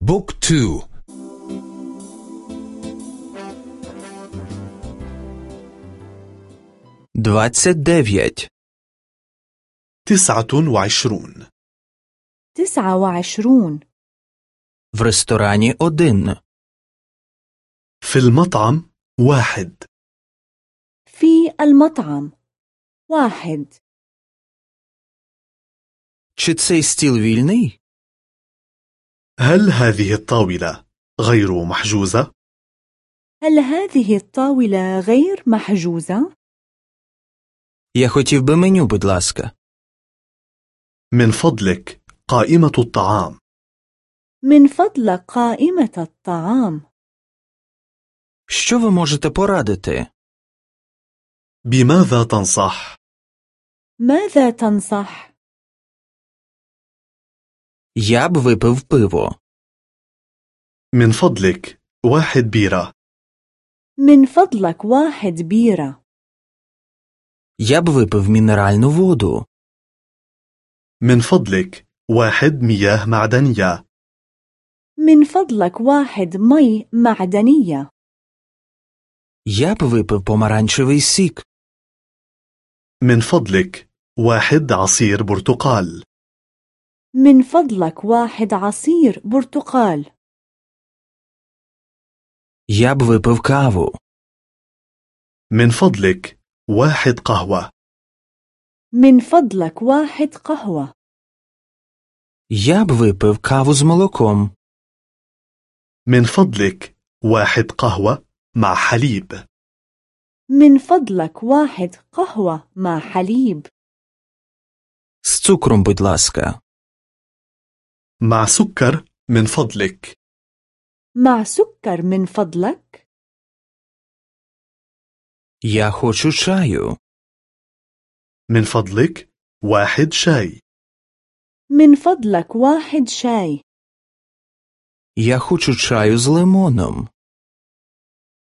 بوك تو двадцять дев'ять, تسعة وعشرون تسعة وعشرون в ресторані один, في المطعم واحد في المطعم واحد чи цей стіл вільний? هل هذه الطاولة غير محجوزة؟ هل هذه الطاولة غير محجوزة؟ Я хотів би меню, будь ласка. من فضلك قائمة الطعام من فضلك قائمة الطعام Що ви можете порадити? بماذا تنصح؟ ماذا تنصح؟ Я б випив пиво. من فضلك واحد بيرة من فضلك واحد بيرة Я б випив мінеральну воду. من فضلك واحد مياه معدنية من فضلك واحد مي معدنية Я б випив помаранчевий сік. من فضلك واحد عصير برتقال من فضلك واحد عصير برتقال Я б випив каву. من فضلك واحد قهوة من فضلك واحد قهوة Я б випив каву з молоком. من فضلك واحد قهوة مع حليب من فضلك واحد قهوة مع حليب З цукром, будь ласка. مع سكر من فضلك مع سكر من فضلك Я хочу чаю. من فضلك واحد شاي من فضلك واحد شاي Я хочу чаю з лимоном.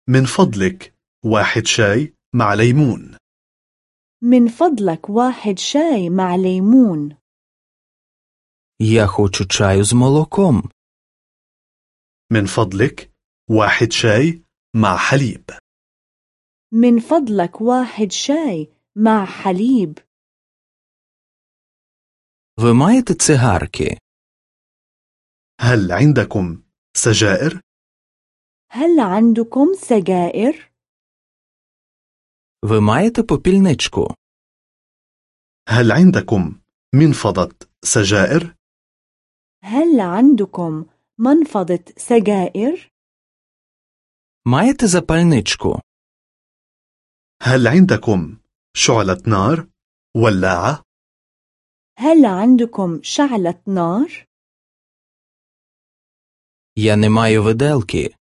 من فضلك واحد شاي مع ليمون من فضلك واحد شاي مع ليمون Я хочу чаю з молоком. من فضلك واحد شاي مع حليب من فضلك واحد شاي مع حليب Ви маєте цигарки? هل عندكم سجائر؟ هل عندكم سجائر؟ Ви маєте попільничку? هل عندكم منفضة سجائر؟ هل عندكم منفضة سجائر؟ Маєте запальничку? هل عندكم شعلة نار؟ ولاعة؟ هل عندكم شعلة نار؟ Я не маю виделки.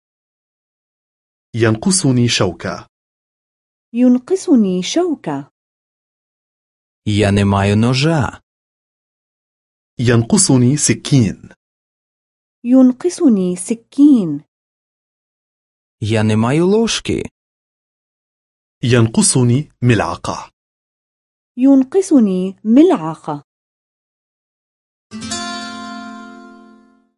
ينقصني شوكة ينقصني شوكة Я не маю ножа. ينقصني سكين ينقصني سكين Я не маю ложки. ينقصني ملعقة ينقصني ملعقة